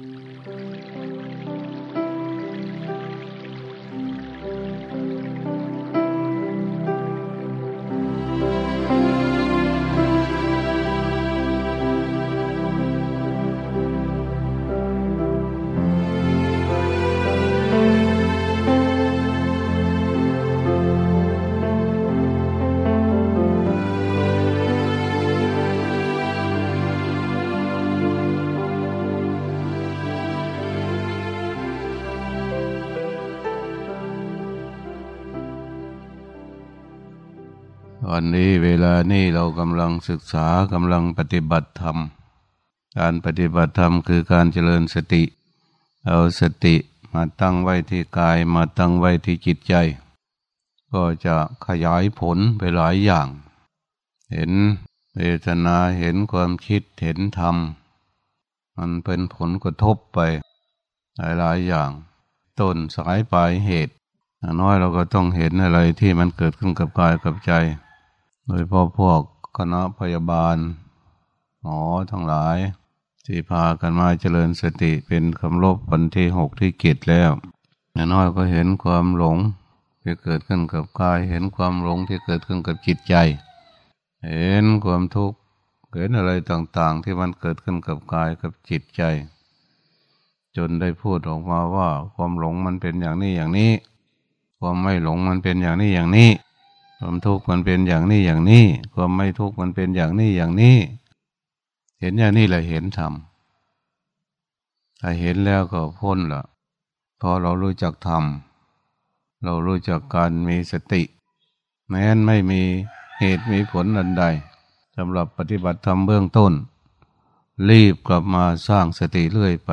Música วันนี้เวลานี้เรากำลังศึกษากำลังปฏิบัติธรรม การปฏิบัติธรรมคือการเจริญสติ เอาสติมาตั้งไว้ที่กายมาตั้งไว้ที่จิตใจ ก็จะขยายผลไปหลายอย่าง เห็นเวทนาเห็นความคิดเห็นธรรม มันเป็นผลกระทบไป หลายหลายอย่าง ต้นสายปลายเหตุน้อยเราก็ต้องเห็นอะไรที่มันเกิดขึ้นกับกายกับใจ โดยพ่อพวกคณะพยาบาล หมอทั้งหลาย ที่พากันมาเจริญสติเป็นคำลบวันที่หกที่เกิดแล้วน้อยก็เห็นความหลงที่เกิดขึ้นกับกาย เห็นความหลงที่เกิดขึ้นกับจิตใจ เห็นความทุกข์เห็นอะไรต่างๆ ที่มันเกิดขึ้นกับกายกับจิตใจ จนได้พูดออกมาว่า ความหลงมันเป็นอย่างนี้อย่างนี้ ความไม่หลงมันเป็นอย่างนี้อย่างนี้ ความทุกข์มันเป็นอย่างนี้อย่างนี้ ความไม่ทุกข์มันเป็นอย่างนี้อย่างนี้ เห็นอย่างนี้แหละเห็นธรรมถ้าเห็นแล้วก็พ้นละพอเรารู้จักธรรมเรารู้จักการมีสติ แม้นไม่มีเหตุมีผลอันใดสำหรับปฏิบัติธรรมเบื้องต้น รีบกลับมาสร้างสติเรื่อยไป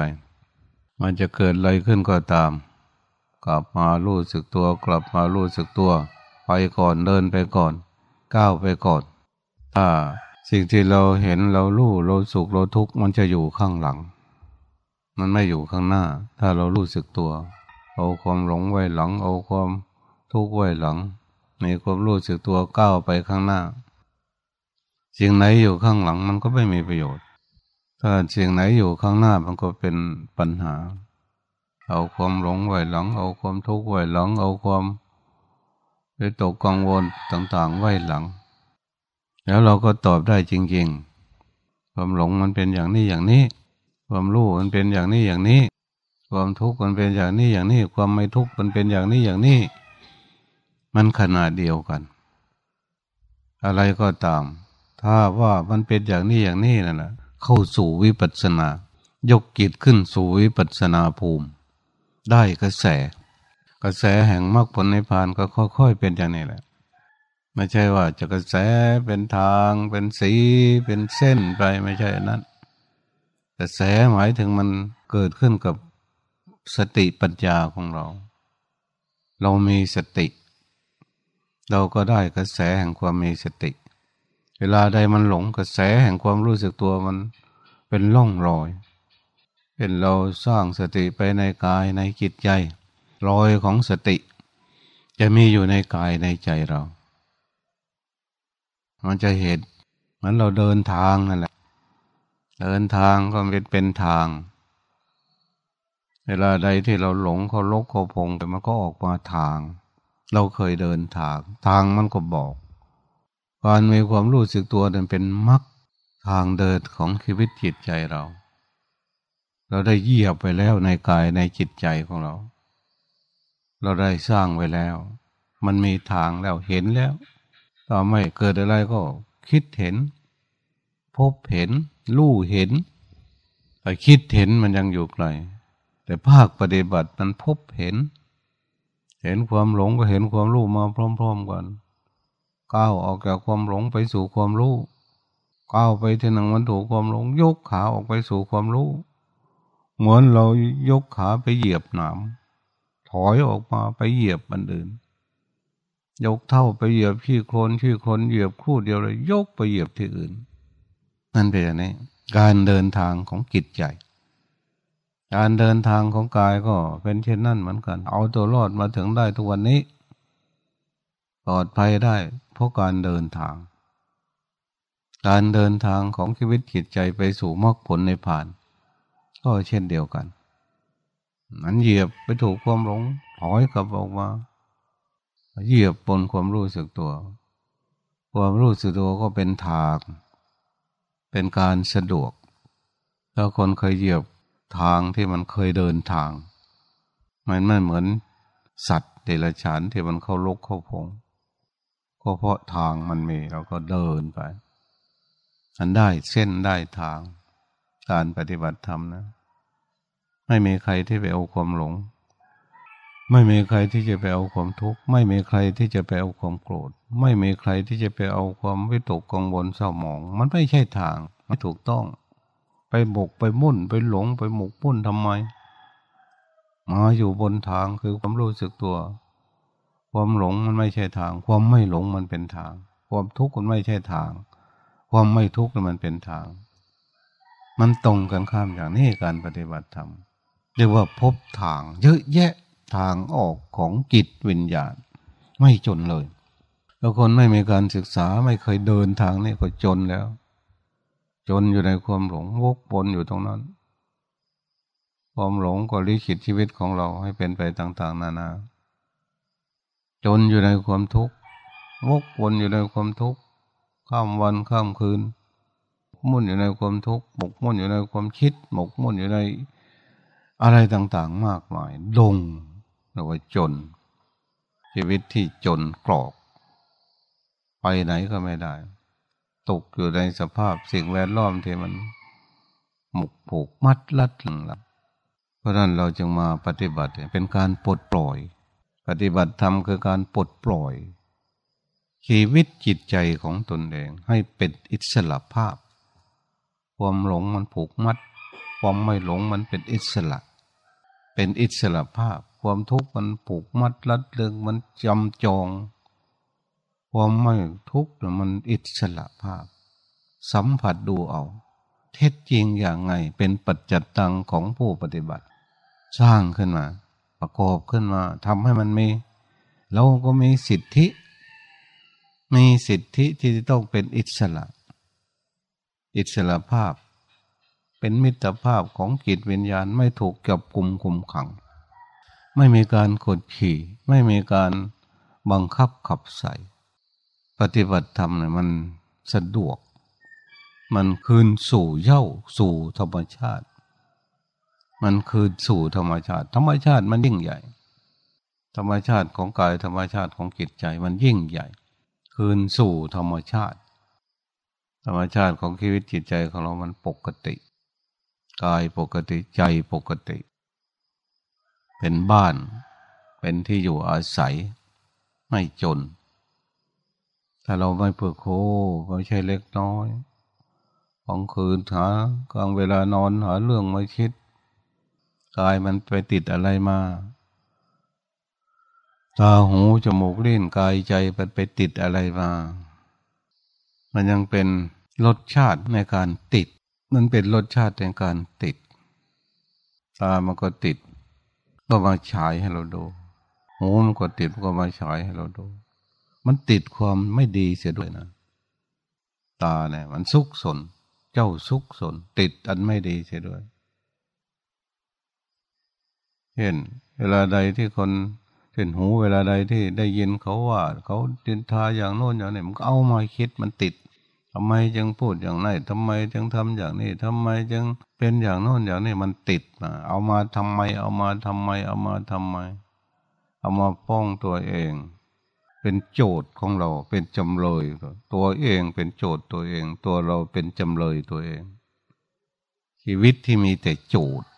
มันจะเกิดอะไรขึ้นก็ตาม กลับมารู้สึกตัว กลับมารู้สึกตัว ไปก่อนเดินไปก่อน ก้าวไปก่อนถ้าสิ่งที่เราเห็นเรารู้เราสุขเราทุกข์มันจะอยู่ข้างหลัง มันไม่อยู่ข้างหน้า ถ้าเรารู้สึกตัว เอาความหลงไว้หลัง เอาความทุกข์ไว้หลัง ในความรู้สึกตัวก้าวไปข้างหน้า สิ่งไหนอยู่ข้างหลังมันก็ไม่มีประโยชน์ ถ้าสิ่งไหนอยู่ข้างหน้ามันก็เป็นปัญหา เอาความหลงไว้หลัง เอาความทุกข์ไว้หลัง เอาความ ไปตกกังวลต่างๆ ไว้หลัง แล้วเราก็ตอบได้จริง ๆ ความหลงมันเป็นอย่างนี้อย่างนี้ ความรู้มันเป็นอย่างนี้อย่างนี้ ความทุกข์มันเป็นอย่างนี้อย่างนี้ ความไม่ทุกข์มันเป็นอย่างนี้อย่างนี้ มันขนาดเดียวกัน อะไรก็ตาม ถ้าว่ามันเป็นอย่างนี้อย่างนี้นั่นแหละเข้าสู่วิปัสสนายกกิจขึ้นสู่วิปัสสนาภูมิ ได้กระแส กระแสแห่งมรรคผลในพานก็ค่อย ๆ เป็นอย่างนี้แหละ ไม่ใช่ว่าจะกระแสเป็นทางเป็นสีเป็นเส้นไปไม่ใช่นั้นกระแสหมายถึงมันเกิดขึ้นกับสติปัญญาของเรา เรามีสติ เราก็ได้กระแสแห่งความมีสติ เวลาใดมันหลงกระแสแห่งความรู้สึกตัวมันเป็นล่องรอย เป็นเราสร้างสติไปในกายในจิตใจ รอยของสติ จะมีอยู่ในกายในใจเรา มันจะเห็นเหมือนเราเดินทางนั่นแหละ เดินทางก็เป็นเป็นทาง เวลาใดที่เราหลงเขาลกเขาพงมันก็ออกมาทาง เราเคยเดินทาง ทางมันก็บอก การมีความรู้สึกตัวนั้นเป็นมรรคทางเดินของชีวิตจิตใจเรา เราได้เยียบไปแล้วในกายในจิตใจของเรา เราได้สร้างไว้แล้ว มันมีทางแล้วเห็นแล้วต่อไม่เกิดอะไรก็คิดเห็น พบเห็น รู้เห็นแต่คิดเห็นมันยังอยู่ไกลแต่ภาคปฏิบัติมันพบเห็น เห็นความหลงก็เห็นความรู้มาพร้อม ๆกันก้าวออกจากความหลงไปสู่ความรู้ก้าวไปที่หนังมันถูกความหลง ยกขาออกไปสู่ความรู้ เหมือนเรายกขาไปเหยียบหนาม อยออกมาไปเหยียบมันอื่น ยกเท่าไปเหยียบขี้โคลนขี้โคลนเหยียบคู่เดียวเลย ยกไปเหยียบที่อื่น นั่นเป็นอย่างนี้การเดินทางของจิตใจการเดินทางของกายก็เป็นเช่นนั้นเหมือนกัน เอาตัวรอดมาถึงได้ทุกวันนี้ปลอดภัยได้เพราะการเดินทาง การเดินทางของชีวิตจิตใจไปสู่มรรคผลในผ่าน ก็เช่นเดียวกัน มันเหยียบไปถูกความหลงถอยกลับออกมาเหยียบบนความรู้สึกตัว ความรู้สึกตัวก็เป็นทาง เป็นการสะดวก ถ้าคนเคยเหยียบทางที่มันเคยเดินทาง มันไม่เหมือนสัตว์เดรัจฉานที่มันเข้าลกเข้าพง ก็เพราะทางมันมีเราก็เดินไป อันได้เส้นได้ทาง การปฏิบัติธรรมนะ ไม่มีใครที่ไปเอาความหลง ไม่มีใครที่จะไปเอาความทุกข์ ไม่มีใครที่จะไปเอาความโกรธ ไม่มีใครที่จะไปเอาความวิตกกังวลเศร้าหมอง มันไม่ใช่ทางไม่ถูกต้อง ไปบกไปมุ่นไปหลงไปหมกมุ่นทำไม มาอยู่บนทางคือความรู้สึกตัว ความหลงมันไม่ใช่ทาง ความไม่หลงมันเป็นทาง ความทุกข์มันไม่ใช่ทาง ความไม่ทุกข์มันเป็นทาง มันตรงกันข้ามอย่างนี้การปฏิบัติธรรม เรียกว่าพบทาง เยอะแยะทางออกของจิตวิญญาณ ไม่จนเลยแล้วคนไม่มีการศึกษาไม่เคยเดินทางนี้ก็จนแล้ว จนอยู่ในความหลงวกวนอยู่ตรงนั้น ความหลงก็ลิขิตชีวิตของเราให้เป็นไปต่าง ๆ นานา จนอยู่ในความทุกข์วกวนอยู่ในความทุกข์ข้ามวันข้ามคืน มุ่นอยู่ในความทุกข์หมกมุ่นอยู่ในความคิด หมกมุ่นอยู่ใน อะไรต่างๆมากมายลงเรียกว่าจน ชีวิตที่จนกรอก ไปไหนก็ไม่ได้ ตกอยู่ในสภาพสิ่งแวดล้อมที่มันหมกผูกมัดลัดหลังเพราะนั้นเราจึงมาปฏิบัติเป็นการปลดปล่อย ปฏิบัติธรรมคือการปลดปล่อย ชีวิตจิตใจของตนเองให้เป็นอิสระภาพ ความหลงมันผูกมัด ความไม่หลงมันเป็นอิสระ เป็นอิสระภาพ ความทุกข์มันผูกมัดรัดเรื่องมันจำจองความไม่ทุกข์มันอิสระภาพ สัมผัสดูเอา เท็จจริงอย่างไงเป็นปัจจัตตังของผู้ปฏิบัติ สร้างขึ้นมา ประกอบขึ้นมาทำให้มันมี เราก็มีสิทธิ มีสิทธิที่จะต้องเป็นอิสระ อิสระภาพ เป็นมิตรภาพของจิตวิญญาณไม่ถูกเกับกลุ่มคุมขัง ไม่มีการกดขี่ ไม่มีการบังคับขับใส่ปฏิบัติธรรมเนี่ยมันสะดวก มันคืนสู่เย้าสู่ธรรมชาติ มันคืนสู่ธรรมชาติ ธรรมชาติมันยิ่งใหญ่ ธรรมชาติของกายธรรมชาติของจิตใจมันยิ่งใหญ่ คืนสู่ธรรมชาติ ธรรมชาติของชีวิตจิตใจของเรามันปกติ กายปกติใจปกติ เป็นบ้าน เป็นที่อยู่อาศัย ไม่จน ถ้าเราไม่เพื่อโคไม่ใช่เล็กน้อยของคืนหากลางเวลานอนหาเรื่องมาคิด กายมันไปติดอะไรมา ตาหูจมูกลิ้นกายใจมันไปติดอะไรมา มันยังเป็นรสชาติในการติด มันเป็นรสชาติในการติด ตามันก็ติด ก็มาฉายให้เราดูหูมันก็ติดก็มาฉายให้เราดู มันติดความไม่ดีเสียด้วยนะ ตาเนี่ยมันซุกสน เจ้าซุกสน ติดอันไม่ดีเสียด้วย เห็น เวลาใดที่คนเป็นหูเวลาใดที่ได้ยินเขาว่า เขาดินทาอย่างโน้นอย่างนี้มันก็เอามาคิดมันติด ทำไมจึงพูดอย่างนั้นทำไมจึงทำอย่างนี้ทำไมจึงเป็นอย่างโน้นอย่างนี้มันติดมาเอามาทำไม เอามาทำไม เอามาทำไม เอามาป้องตัวเอง เป็นโจทย์ของเราเป็นจำเลย ตัวเองเป็นโจทย์ตัวเอง ตัวเราเป็นจำเลยตัวเอง ชีวิตที่มีแต่โจทย์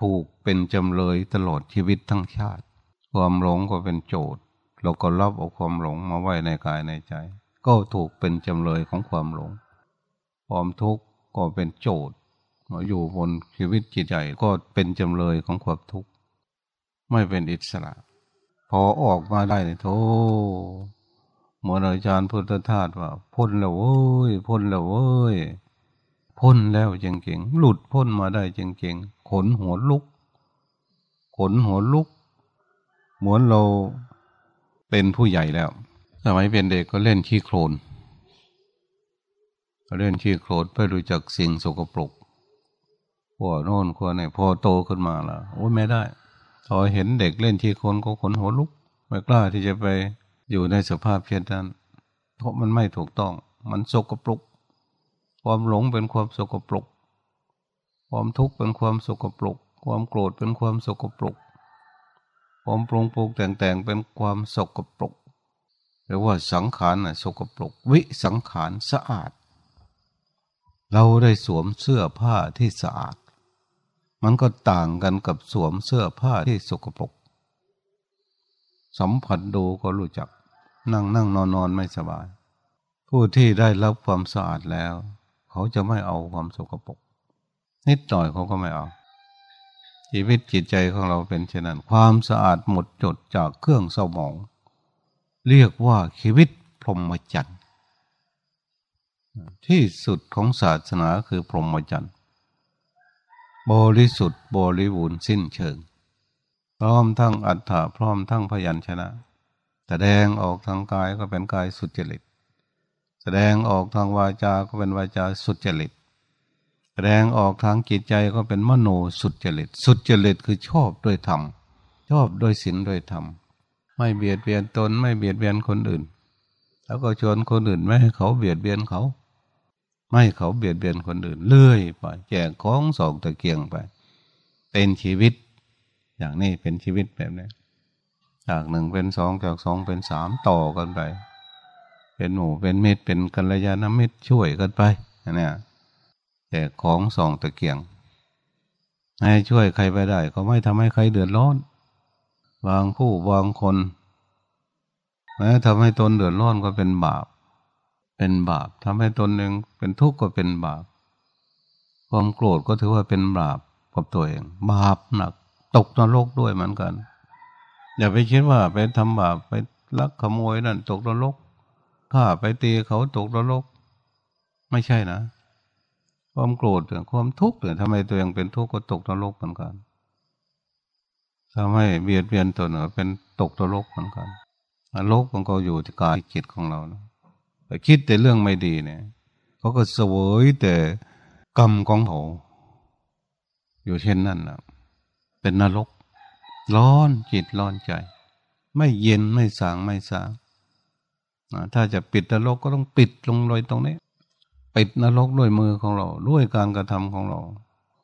ถูกเป็นจำเลยตลอดชีวิตทั้งชาติ ความหลงก็เป็นโจทย์ เราก็รับเอาความหลงมาไว้ในกายในใจ ก็ถูกเป็นจำเลยของความหลง ความทุกข์ก็เป็นโจทย์มาอยู่บนชีวิตจิตใจก็เป็นจำเลยของความทุกข์ไม่เป็นอิสระ พอออกมาได้เนี่ยโธ่เหมือนอาจารย์พุทธทาสว่า พ้นแล้วเว้ยพ้นแล้วเว้ยพ้นแล้วจริงๆหลุดพ้นมาได้จริงๆขนหัวลุก ขนหัวลุก เหมือนเราเป็นผู้ใหญ่แล้ว สมัยเป็นเด็กก็เล่นขี้โคลนเล่นขี้โคลนเพื่อรู้จักสิ่งสกปรกคขั้วโน่นขั้วนี่พอโตขึ้นมาละโอ้ยไม่ได้พอเห็นเด็กเล่นที่คนก็ขนหัวลุกไม่กล้าที่จะไปอยู่ในสภาพเพียงนั้นเพราะมันไม่ถูกต้อง มันสกปรกความหลงเป็นความสกปรกความทุกข์เป็นความสกปรกความโกรธเป็นความสกปรกความปรุงปรุงแต่งแต่งเป็นความสกปรก เรียกว่าสังขารสกปรกวิสังขารสะอาด เราได้สวมเสื้อผ้าที่สะอาด มันก็ต่างกันกับสวมเสื้อผ้าที่สกปรก สัมผัสดูก็รู้จัก นั่งนั่งนอนนอนไม่สบาย ผู้ที่ได้รับความสะอาดแล้ว เขาจะไม่เอาความสกปรกนิดหน่อยเขาก็ไม่เอาชีวิตจิตใจของเราเป็นเช่นนั้น ความสะอาดหมดจดจากเครื่องเศร้าหมอง เรียกว่าชีวิตพรหมจรรย์ที่สุดของศาสนาคือพรหมจรรย์บริสุทธิ์บริบูรณ์สิ้นเชิง พร้อมทั้งอัฏฐะพร้อมทั้งพยัญชนะ แสดงออกทางกายก็เป็นกายสุจริต แสดงออกทางวาจาก็เป็นวาจาสุจริต แสดงออกทางจิตใจก็เป็นมโนสุจริต สุจริตคือชอบด้วยธรรม ชอบด้วยศีลด้วยธรรม ไม่เบียดเบียนตนไม่เบียดเบียนคนอื่น แล้วก็ชวนคนอื่นไม่ให้เขาเบียดเบียนเขา ไม่เขาเบียดเบียนคนอื่นเลื่อยไปแจกของสองตะเกียงไป เป็นชีวิต อย่างนี้เป็นชีวิตแบบนี้จากหนึ่งเป็นสองจากสองเป็นสามต่อกันไป เป็นหมู่เป็นเม็ดเป็นกัลยาณมิตรช่วยกันไปเนี่ยแต่ของสองตะเกียงให้ช่วยใครไปได้ ก็ไม่ทำให้ใครเดือดร้อน บางผู้บางคนแม้ทำให้ตนเดือดร้อนก็เป็นบาป เป็นบาปทำให้ตนหนึ่งเป็นทุกข์ก็เป็นบาป ความโกรธก็ถือว่าเป็นบาปกับตัวเอง บาปหนัก ตกนรกด้วยเหมือนกัน อย่าไปคิดว่าไปทำบาปไปลักขโมยนั่นตกนรกฆ่าไปตีเขาตกนรก ไม่ใช่นะ ความโกรธความทุกข์เนี่ยทำไมตัวเองเป็นทุกข์ก็ตกนรกเหมือนกัน ทำให้เบียดเบียนตัวเนือเป็นตกนรกเหมือนกันนรกมันก็อยู่ที่กายจิตของเรานะแต่คิดแต่เรื่องไม่ดีเนี่ยเขาก็เสวยแต่กรรมของเขาอยู่เช่นนั้นนะเป็นนรก ร้อนจิตร้อนใจ ไม่เย็นไม่สางไม่สางถ้าจะปิดนรกก็ต้องปิดลงเลยตรงนี้ ปิดนรกด้วยมือของเรา ด้วยการกระทำของเรา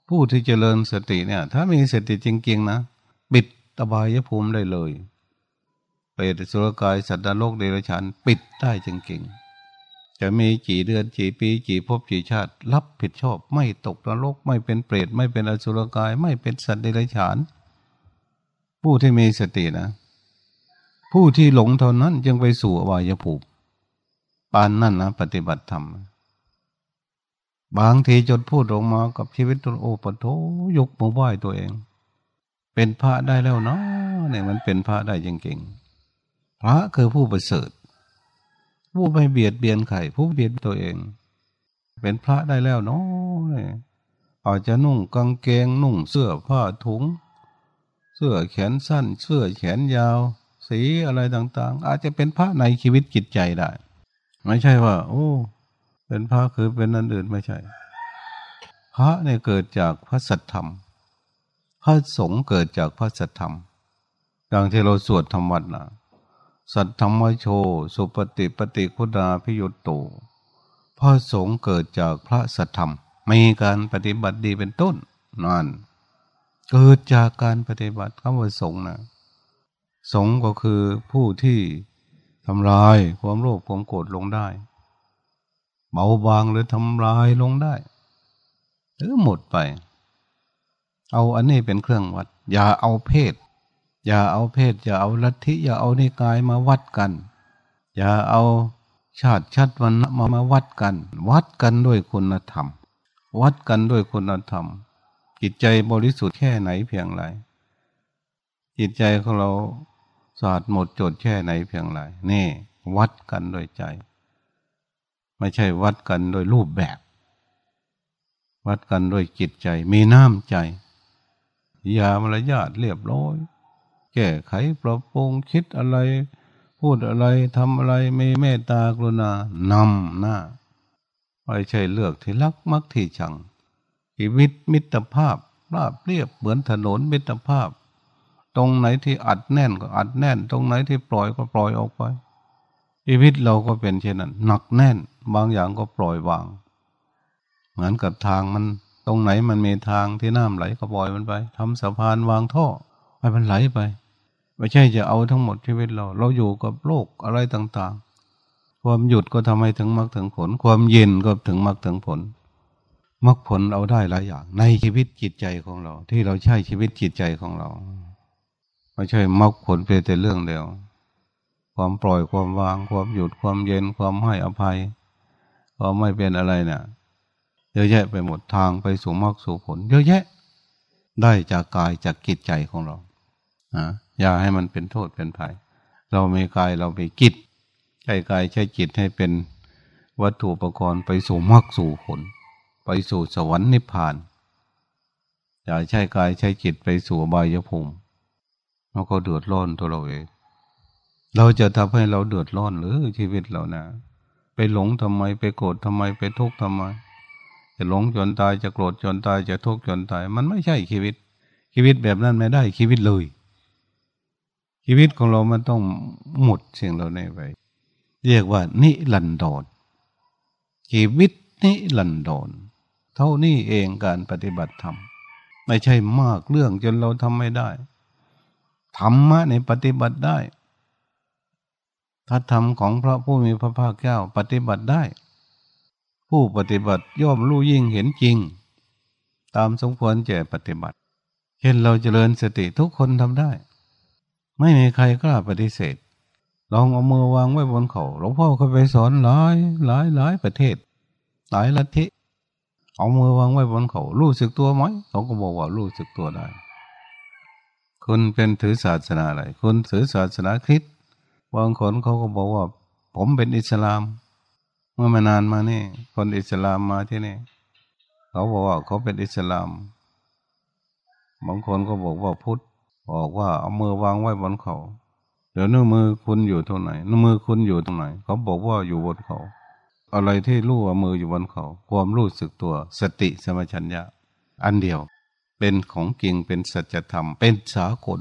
ผู้ที่เจริญสติเนี่ย ถ้ามีสติจริงๆนะ ปิดตบายภูมิได้เลยเปรตสุรกายสัตว์นรกเดรัจฉานปิดได้จริงๆจะมีกี่เดือนกี่ปีกี่ภพกี่ชาติ รับผิดชอบ ไม่ตกนรกไม่เป็นเปรตไม่เป็นอสุรกาย ไม่เป็นสัตว์เดรัจฉาน ผู้ที่มีสตินะ ผู้ที่หลงเท่านั้นจึงไปสู่อวายภูมิปานนั่นนะปฏิบัติธรรมบางทีจนพูดออกมากับชีวิตตัวโอปโทยกมือไหว้ตัวเอง เป็นพระได้แล้วเนาะเนี่ยมันเป็นพระได้จริงๆพระคือผู้ประเสริฐผู้ไม่เบียดเบียนใครผู้เบียดตัวเอง เป็นพระได้แล้วเนาะเนี่ยอาจจะนุ่งกางเกงนุ่งเสื้อผ้าถุง เสื้อแขนสั้น เสื้อแขนยาว สีอะไรต่าง ๆ อาจจะเป็นพระในชีวิตจิตใจได้ ไม่ใช่ว่า โอ้ เป็นพระคือเป็นนันอื่นไม่ใช่ พระเนี่ยเกิดจากพระสัทธรรม ระสงฆ์เกิดจากพระสัทธรรมอย่างที่เราสวดธรรมวัดนะสัทธรรมโช สุปฏิปฏิคุณาพิยุตโตพระสงฆ์เกิดจากพระสัทธรรม มีการปฏิบัติดีเป็นต้นนั่นเกิดจากการปฏิบัติคำว่าสงฆ์นะสงฆ์ก็คือผู้ที่ทำลายความโลภความโกรธลงได้ เบาบางหรือทำลายลงได้หรือหมดไป เอาอันนี้เป็นเครื่องวัด อย่าเอาเพศ อย่าเอาเพศ อย่าเอาลัทธิอย่าเอานิกายมาวัดกัน อย่าเอาชาติชัดวันมามาวัดกัน วัดกันด้วยคุณธรรม วัดกันด้วยคุณธรรม จิตใจบริสุทธิ์แค่ไหนเพียงไรจิตใจของเราสะอาดหมดจดแค่ไหนเพียงไรนี่ วัดกันด้วยใจ ไม่ใช่วัดกันโดยรูปแบบ วัดกันด้วยจิตใจมีน้ำใจ ยามารยาทเรียบร้อย แก้ไขปรับปรุงคิดอะไร พูดอะไรทำอะไรไมีเมตตากรุณานำหน้าไม่ใช่เลือกที่รักมักที่ชังชีวิตมิตรภาพราบเรียบเหมือนถนนมิตรภาพ ตรงไหนที่อัดแน่นก็อัดแน่น ตรงไหนที่ปล่อยก็ปล่อยออกไปชีวิตเราก็เป็นเช่นนั้นหนักแน่น บางอย่างก็ปล่อยวาง เหมือนกับทางมัน ตรงไหนมันมีทางที่น้ำไหลก็ปล่อยมันไปทำสะพานวางท่อให้มันไหลไป ไม่ใช่จะเอาทั้งหมดชีวิตเรา เราอยู่กับโลกอะไรต่างๆ ความหยุดก็ทำให้ถึงมรรคถึงผล ความเย็นก็ถึงมรรคถึงผลมรรคผลเอาได้หลายอย่าง ในชีวิตจิตใจของเรา ที่เราใช้ชีวิตจิตใจของเราไม่ใช่มรรคผลเพียงแต่เรื่องเดียว ความปล่อยความวาง ความหยุดความเย็นความให้อภัยความไม่เป็นอะไรเนี่ย ยอะแยะไปหมดทางไปสู่มรรคสู่ผล เยอะแยะ ได้จากกายจากจิตใจของเราอ่าอย่าให้มันเป็นโทษเป็นภัย เรามีกายเราไปกิจใช้กายใช้จิตให้เป็นวัตถุประกอบไปสู่มรรคสู่ผล ไปสู่สวรรค์นิพพาน อย่าใช้กายใช้จิตไปสู่บายภูมิเราก็เดือดร้อนตัวเราเอง เราจะทำให้เราเดือดร้อนหรือชีวิตเรานะ ไปหลงทำไมไปโกรธทำไมไปทุกข์ทำไม จะหลงจนตายจะโกรธจนตายจะทุกข์จนตาย มันไม่ใช่ชีวิต ชีวิตแบบนั้นไม่ได้ชีวิตเลย ชีวิตของเรามันต้องหมดสิ่งเหล่านี้ไป เรียกว่า นิรันดรชีวิตนิรันดรเท่านี้เองการปฏิบัติธรรมไม่ใช่มากเรื่องจนเราทำไม่ได้ธรรมะในปฏิบัติได้ถ้าธรรมของพระผู้มีพระภาคเจ้าปฏิบัติได้ ผู้ปฏิบัติย่อมรู้ยิ่งเห็นจริง ตามสมควรแก่ปฏิบัติ เช่นเราเจริญสติทุกคนทำได้ ไม่มีใครกล้าปฏิเสธ ลองเอามือวางไว้บนเขาหลวงพ่อเคยไปสอนหลายหลายหลายประเทศ หลายลัทธิเอามือวางไว้บนเขารู้สึกตัวไหมเขาก็บอกว่ารู้สึกตัวได้คุณเป็นถือศาสนาอะไรคุณถือศาสนาคริสต์บางคนเขาก็บอกว่า ผมเป็นอิสลาม เมื่อมานานมานี่ คนอิสลามมาที่นี่ เขาบอกว่าเขาเป็นอิสลามบางคนก็บอกว่าพุทธบอกว่าเอามือวางไว้บนเขาเดี๋ยวนิ้วมือคุณอยู่ตรงไหนนิ้วมือคุณอยู่ตรงไหน เขาบอกว่าอยู่บนเขา อะไรที่รู้ว่ามืออยู่บนเขา ความรู้สึกตัว สติสมัชัญญะ อันเดียว เป็นของจริงเป็นสัจธรรม เป็นสากล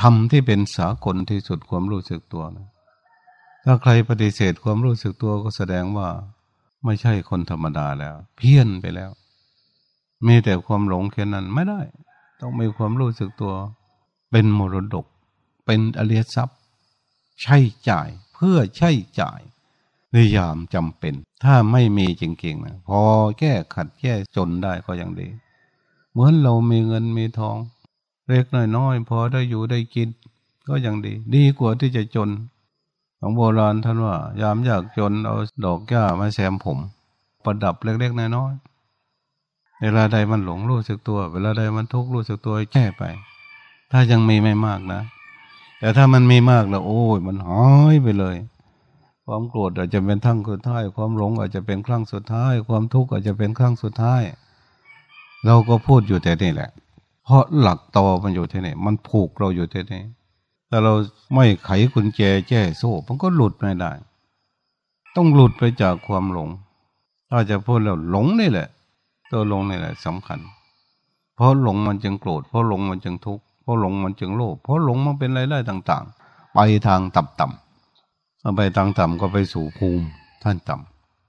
ธรรมที่เป็นสากลที่สุดความรู้สึกตัวนะ ถ้าใครปฏิเสธความรู้สึกตัวก็แสดงว่า ไม่ใช่คนธรรมดาแล้ว เพี้ยนไปแล้ว มีแต่ความหลงแค่นั้นไม่ได้ ต้องมีความรู้สึกตัว เป็นมรดก เป็นอริยทรัพย์ ใช้จ่ายเพื่อใช้จ่ายในยามจำเป็น ถ้าไม่มีจริงๆนะพอแก้ขัดแก้จนได้ก็ยังดี เหมือนเรามีเงินมีทอง เล็กน้อยๆพอได้อยู่ได้กิน ก็ยังดี ดีกว่าที่จะจน ของโบราณท่านว่า ยามอยากจนเอาดอกแก้ามาแซมผม ประดับเล็กๆน้อยๆเวลาใดมันหลงรู้สึกตัว เวลาใดมันทุกข์รู้สึกตัวแก้ไป ถ้ายังมีไม่มากนะ แต่ถ้ามันมีมากแล้ว โอ้ย มันหายไปเลย ความโกรธอาจจะเป็นทั้งสุดท้าย ความหลงอาจจะเป็นครั้งสุดท้าย ความทุกข์อาจจะเป็นครั้งสุดท้าย เราก็พูดอยู่แต่นี่แหละ เพราะหลักตอมันอยู่ที่นี่มันผูกเราอยู่ที่นี่ แต่เราไม่ไขกุญแจแจ้โซ่มันก็หลุดไม่ได้ ต้องหลุดไปจากความหลง ถ้าจะพูดแล้วหลงนี่แหละ ตัวหลงนี่แหละสำคัญ เพราะหลงมันจึงโกรธ เพราะหลงมันจึงทุกข์ เพราะหลงมันจึงโลภ เพราะหลงมันเป็นอะไรๆต่าง ๆ ไปทางต่ำๆไปทางต่ำก็ไปสู่ภูมิท่านต่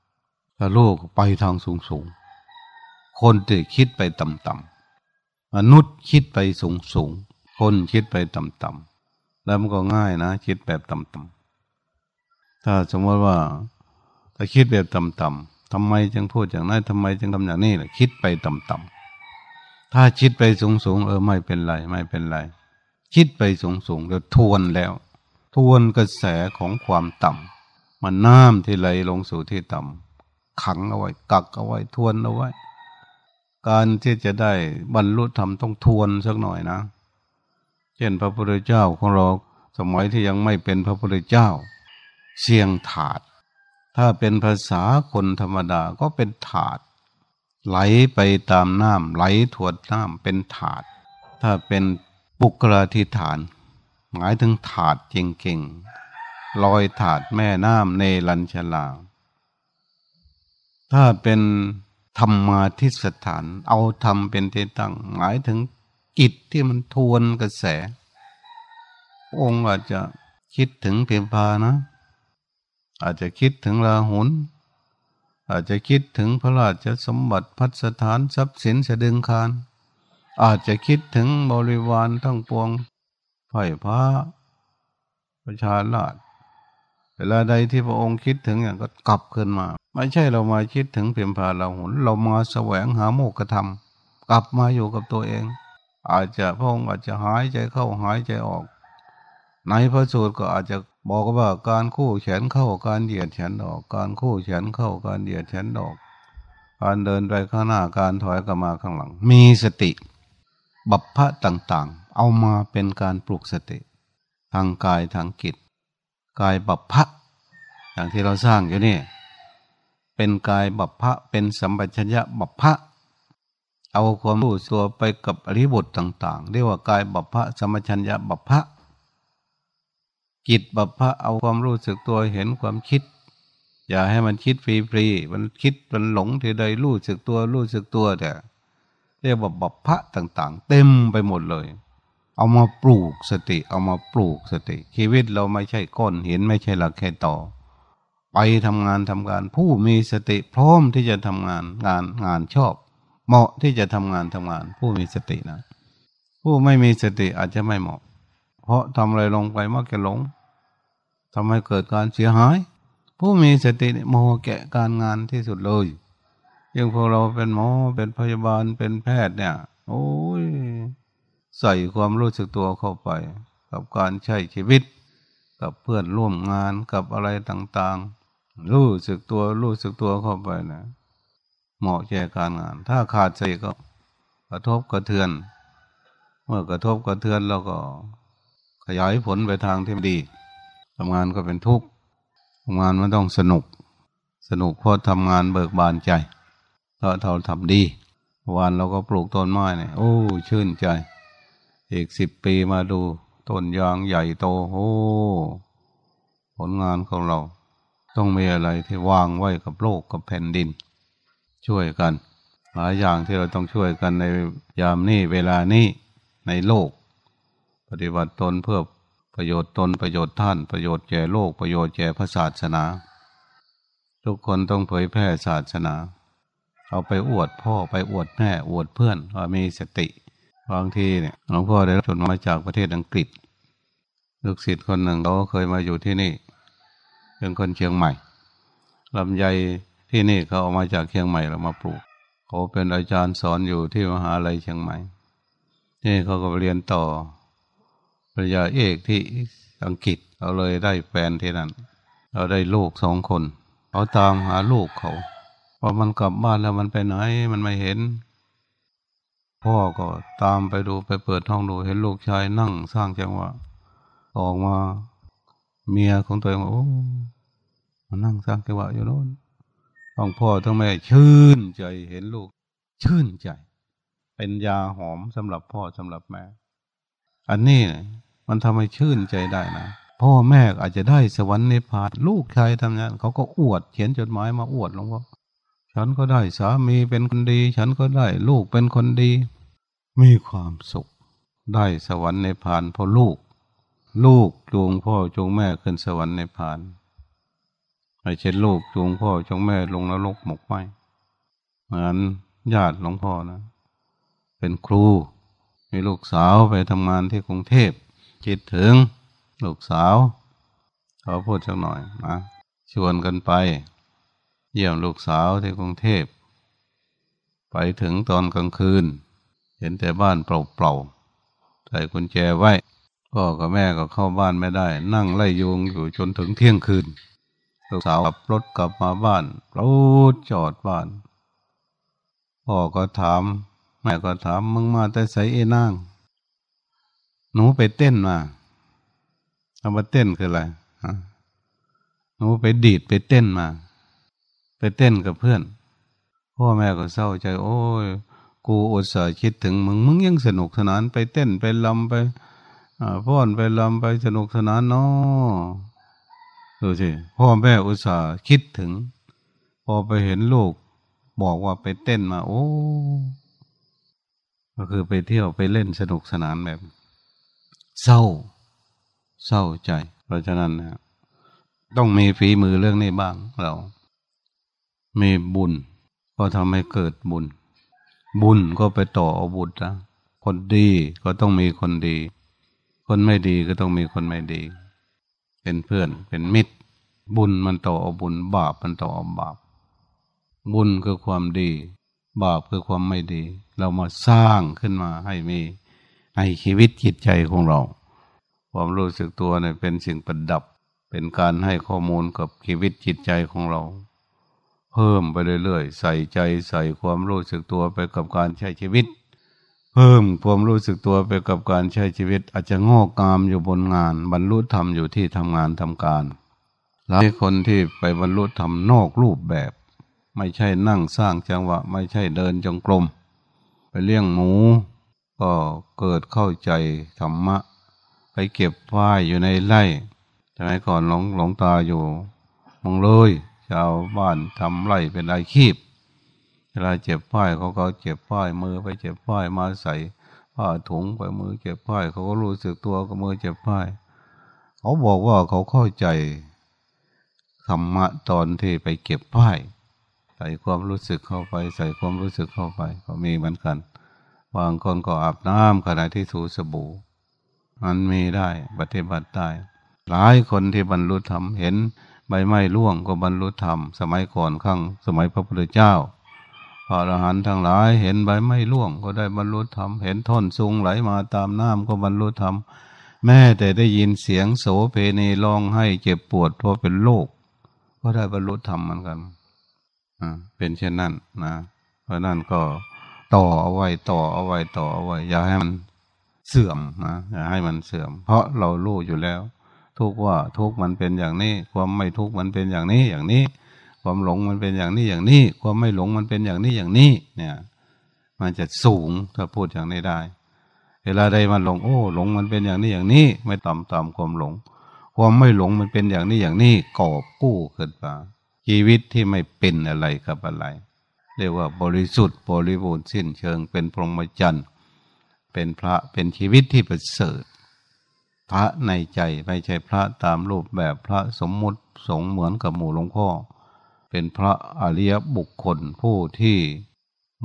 ำถ้าโลกไปทางสูงสูง คนที่คิดไปต่ำๆมนุษย์คิดไปสูงสูง คนคิดไปต่ำๆ แล้วมันก็ง่ายนะคิดแบบต่ำๆถ้าสมมติว่าถ้าคิดแบบต่ำๆทำไมจึงพูดอย่างนั้นทำไมจึงทำอย่างนี้ล่ะคิดไปต่ำๆถ้าคิดไปสูงๆเออไม่เป็นไรไม่เป็นไร คิดไปสูงๆแล้วทวนแล้ว ทวนกระแสของความต่ำมันน้ำที่ไหลลงสู่ที่ต่ำขังเอาไว้ กักเอาไว้ทวนเอาไว้ การที่จะได้บรรลุธรรมต้องทวนสักหน่อยนะ เช่นพระพุทธเจ้าของเราสมัยที่ยังไม่เป็นพระพุทธเจ้า เสียงถาด ถ้าเป็นภาษาคนธรรมดาก็เป็นถาด ไหลไปตามน้ำไหลถวดน้ำเป็นถาด ถ้าเป็นปุกราธิฐาน หมายถึงถาดเก่งๆลอยถาดแม่น้ำในลันชลา ถ้าเป็นธรรมาทิสถาน เอาธรรมเป็นที่ตั้ง หมายถึง กิจที่มันทวนกระแส องค์อาจจะคิดถึงเพียพานะ อาจจะคิดถึงลาหุนอาจจะคิดถึงพระราชสมบัติพัฒสถานทรัพย์สินเสดึงคารอาจจะคิดถึงบริวารทั้งปวงไผ่พระประชาราชเวลาใดที่พระองค์คิดถึงอย่างก็กลับขึ้นมา ไม่ใช่เรามาคิดถึงเพียงพาเราหุนเรามาแสวงหาโมกธรรม กลับมาอยู่กับตัวเอง อาจจะพระองค์อาจจะหายใจเข้าหายใจออก ในพระสูตรก็อาจจะบอกว่าการคู่แขนเข้าการเหยียดแขนออก การคู่แขนเข้าการเหยียดแขนออก การเดินไปข้างหน้าการถอยกลับมาข้างหลัง มีสติ บัพพะต่างๆ เอามาเป็นการปลุกสติ ทางกายทางจิตกายบัพพะอย่างที่เราสร้างอยู่นี่เป็นกายบัพพะเป็นสัมปชัญญะบัพพะ เอาความรู้ตัวไปกับอริบทต่าง ๆ เรียกว่ากายบัพพะสัมชัญญะบัพพะกิจบัพพะเอาความรู้สึกตัวเห็นความคิด อย่าให้มันคิดฟรีๆมันคิดมันหลงทีใดรู้สึกตัวรู้สึกตัวแต่เรียกว่าบัพพะต่าง ๆ เต็มไปหมดเลย เอามาปลูกสติ เอามาปลูกสติ ชีวิตเราไม่ใช่ก้อนเห็นไม่ใช่หลักแค่ต่อ ไปทำงานทำการผู้มีสติพร้อมที่จะทำงานงานงานชอบ เหมาะที่จะทำงานทำงาน ผู้มีสตินะ ผู้ไม่มีสติอาจจะไม่เหมาะ เพราะทำอะไรลงไปมักจะหลงทำให้เกิดการเสียหาย ผู้มีสติโมแกะการงานที่สุดเลยยังพวกเราเป็นหมอเป็นพยาบาลเป็นแพทย์เนี่ย โอ้ยใส่ความรู้สึกตัวเข้าไป กับการใช้ชีวิต กับเพื่อนร่วมงานกับอะไรต่างๆ รู้สึกตัวรู้สึกตัวเข้าไปนะ เหมาะแก่การงาน ถ้าขาดสติก็กระทบกระเทือน เมื่อกระทบกระเทือนเราก็ขยายผลไปทางที่ดีทำงานก็เป็นทุกข์ทำงานมันต้องสนุก สนุกเพราะทำงานเบิกบานใจถ้าเราทำดี วันเราก็ปลูกต้นไม้เนี่ยโอ้ ชื่นใจ อีกสิบปีมาดูต้นยางใหญ่โตโอ้ผลงานของเรา ต้องมีอะไรที่วางไว้กับโลกกับแผ่นดิน ช่วยกัน หลายอย่างที่เราต้องช่วยกันในยามนี้เวลานี้ในโลก ปฏิบัติตนเพื่อประโยชน์ตนประโยชน์ท่านประโยชน์แก่โลกประโยชน์แก่พระศาสนา ทุกคนต้องเผยแพร่ศาสนา เอาไปอวดพ่อไปอวดแม่อวดเพื่อนว่ามีสติบางทีเนี่ยหลวงพ่อได้รับจดหมายจากประเทศอังกฤษ ลูกศิษย์คนหนึ่งเขาเคยมาอยู่ที่นี่เป็นคนเชียงใหม่ลำไย ที่นี่เขาเอามาจากเชียงใหม่แล้วมาปลูก เขาเป็นอาจารย์สอนอยู่ที่มหาลัยเชียงใหม่ นี่เขาก็เรียนต่อปริญญาเอกที่อังกฤษเขาเลยได้แฟนที่นั่น เราได้ลูกสองคน เขาตามหาลูกเขาพอมันกลับบ้านแล้วมันไปไหนมันไม่เห็น พ่อก็ตามไปดูไปเปิดห้องดูเห็นลูกชายนั่งสร้างจังหวะออกมาเมียของตัวเองโอ้มานั่งสร้างจังหวะอยู่โน่น ต้งพ่อต้งแม่ชื่นใจเห็นลูก ชื่นใจ เป็นยาหอมสำหรับพ่อสำหรับแม่ อันนี้มันทำให้ชื่นใจได้นะพ่อแม่อาจจะได้สวรรค์ในพานลูกชายทำงานเขาก็อวดเขียนจดหมายมาอวดหลวงพ่อฉันก็ได้สามีเป็นคนดี ฉันก็ได้ลูกเป็นคนดี มีความสุข ได้สวรรค์ในพานเพราะลูก ลูกจูงพ่อจูงแม่ขึ้นสวรรค์ในพาน ไม่ใช่ลูกจูงพ่อจูงแม่ลงนรกหมกไหมเหมือนญาติหลวงพ่อนะ เป็นครูมีลูกสาวไปทำงานที่กรุงเทพคิดถึงลูกสาวขอพูดสักหน่อยนะชวนกันไป เยี่ยมลูกสาวที่กรุงเทพ ไปถึงตอนกลางคืน เห็นแต่บ้านเปล่าๆใส่กุญแจไว้พ่อกับแม่ก็เข้าบ้านไม่ได้ นั่งไล่ยุงอยู่จนถึงเที่ยงคืน ลูกสาวขับรถกลับมาบ้านรถจอดบ้าน พ่อก็ถาม แม่ก็ถามมึงมาแต่ใส่เอนั่งหนูไปเต้นมาเอามาเต้นคืออะไรหนูไปดีดไปเต้นมา ไปเต้นกับเพื่อน พ่อแม่ก็เศร้าใจ โอ้ย กูอุตส่าห์คิดถึงมึง มึงยังสนุกสนานไปเต้นไปลำไปพ่อนไปลำไปสนุกสนานเนาะ ดูสิพ่อแม่อุตส่าห์คิดถึง พอไปเห็นลูก บอกว่าไปเต้นมา โอ้ ก็คือไปเที่ยวไปเล่นสนุกสนานแบบ เศร้า เศร้าใจ เพราะฉะนั้นนะต้องมีฝีมือเรื่องนี้บ้างเรา มีบุญ ก็ทำให้เกิดบุญ บุญก็ไปต่ออาบุญนะคนดีก็ต้องมีคนดี คนไม่ดีก็ต้องมีคนไม่ดี เป็นเพื่อน เป็นมิตร บุญมันต่ออาบุญ บาปมันต่ออาบาป บุญคือความดี บาปคือความไม่ดี เรามาสร้างขึ้นมาให้มีในชีวิตจิตใจของเรา ความรู้สึกตัวเนี่ยเป็นสิ่งประดับ เป็นการให้ข้อมูลกับชีวิตจิตใจของเรา เพิ่มไปเรื่อยๆ ใส่ใจใส่ความรู้สึกตัวไปกับการใช้ชีวิต เพิ่มความรู้สึกตัวไปกับการใช้ชีวิต อาจจะงอกงามอยู่บนงาน บรรลุธรรมอยู่ที่ทำงานทำการหลายคนที่ไปบรรลุธรรมนอกรูปแบบ ไม่ใช่นั่งสร้างจังหวะ ไม่ใช่เดินจงกรมไปเลี้ยงหมู ก็เกิดเข้าใจธรรมะ ไปเก็บฝ้ายอยู่ในไร่สมัยก่อนหลงหลงตาอยู่มองเลยชาวบ้านทำไร่เป็นอาชีพ เวลาเจ็บป้ายเขาก็เจ็บป้ายมือไปเจ็บป้ายมาใส่ผ้าถุงไปมือเจ็บป้ายเขาก็รู้สึกตัวก็มือเจ็บป้ายเขาบอกว่าเขาเข้าใจธรรมะตอนที่ไปเก็บป้ายใส่ความรู้สึกเข้าไป ใส่ความรู้สึกเข้าไป ก็มีเหมือนกันบางคนก็อาบน้ำขณะที่ถูสบู่มันมีได้ปฏิบัติได้หลายคนที่บรรลุธรรมเห็นใบไม้ร่วงก็บรรลุธรรม สมัยก่อนข้างสมัยพระพุทธเจ้า พระอรหันต์ทั้งหลายเห็นใบไม้ร่วงก็ได้บรรลุธรรม เห็นท่อนซุงไหลมาตามน้ำก็บรรลุธรรม แม้แต่ได้ยินเสียงโสเพณีร้องให้เจ็บปวดเพราะเป็นโรคก็ได้บรรลุธรรมเหมือนกันอ่าเป็นเช่นนั้นนะ เพราะนั้นก็ต่อเอาไว้ต่อเอาไว้ต่อเอาไว้อย่าให้มันเสื่อมนะอย่าให้มันเสื่อม เพราะเรารู้อยู่แล้ว ทุกว่าทุกมันเป็นอย่างนี้ ความไม่ทุกมันเป็นอย่างนี้อย่างนี้ ความหลงมันเป็นอย่างนี้อย่างนี้ ความไม่หลงมันเป็นอย่างนี้อย่างนี้ เนี่ย มันจะสูงถ้าพูดอย่างนี้ได้ เวลาใดมันหลง โอ้หลงมันเป็นอย่างนี้อย่างนี้ ไม่ต่ำต่ำความหลง ความไม่หลงมันเป็นอย่างนี้อย่างนี้กอบกู้ขึ้นมาชีวิตที่ไม่เป็นอะไรกับอะไรเรียกว่าบริสุทธิ์บริบูรณ์สิ้นเชิงเป็นพรหมจรรย์เป็นพระเป็นชีวิตที่ประเสริฐพระในใจไม่ใช่พระตามรูปแบบพระสมมุติสงเหมือนกับหมู่หลวงพ่อ เป็นพระอริยบุคคลผู้ที่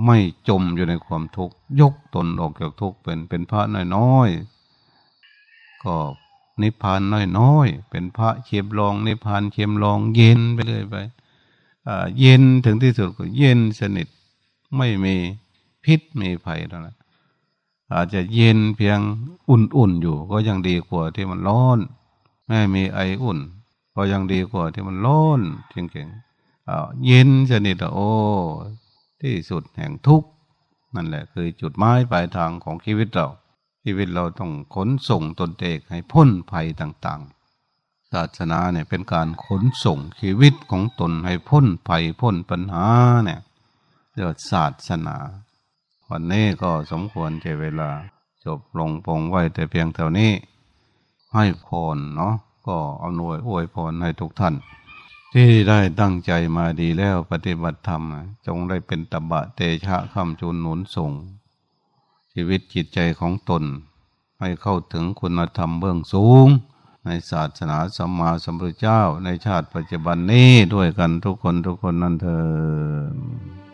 ไม่จมอยู่ในความทุกข์ยกตนออกจากทุกข์เป็นเป็นพระน้อยๆก็นิพพานน้อยๆเป็นพระเชียมลองนิพพานเชียมลองเย็นไปเลยไปเย็นถึงที่สุดก็เย็นสนิทไม่มีพิษมีภัยแล้วอาจจะเย็นเพียงอุ่นๆอยู่ ก็ยังดีกว่าที่มันร้อนไม่มีไออุ่น ก็ยังดีกว่าที่มันร้อนจริงๆ เย็นสนิทโอ้ที่สุดแห่งทุกข์นั่นแหละ คือจุดหมายปลายทางของชีวิตเรา ชีวิตเราต้องขนส่งตนเองให้พ้นภัยต่างๆ ศาสนาเนี่ยเป็นการขนส่งชีวิตของตนให้พ้นภัยพ้นปัญหาเนี่ยเรียกศาสนา วันนี้ก็สมควรเจเวลา จบลงปงไว้แต่เพียงเท่านี้ ให้พรเนาะก็เอาหน่วยอวยพรให้ทุกท่าน ที่ได้ตั้งใจมาดีแล้วปฏิบัติธรรม จงได้เป็นตบะเตชะคำจุนหนุนส่ง ชีวิตจิตใจของตน ให้เข้าถึงคุณธรรมเบื้องสูง ในศาสนาสัมมาสัมพุทธเจ้า ในชาติปัจจุบันนี้ด้วยกันทุกคนทุกคนนั่นเถิด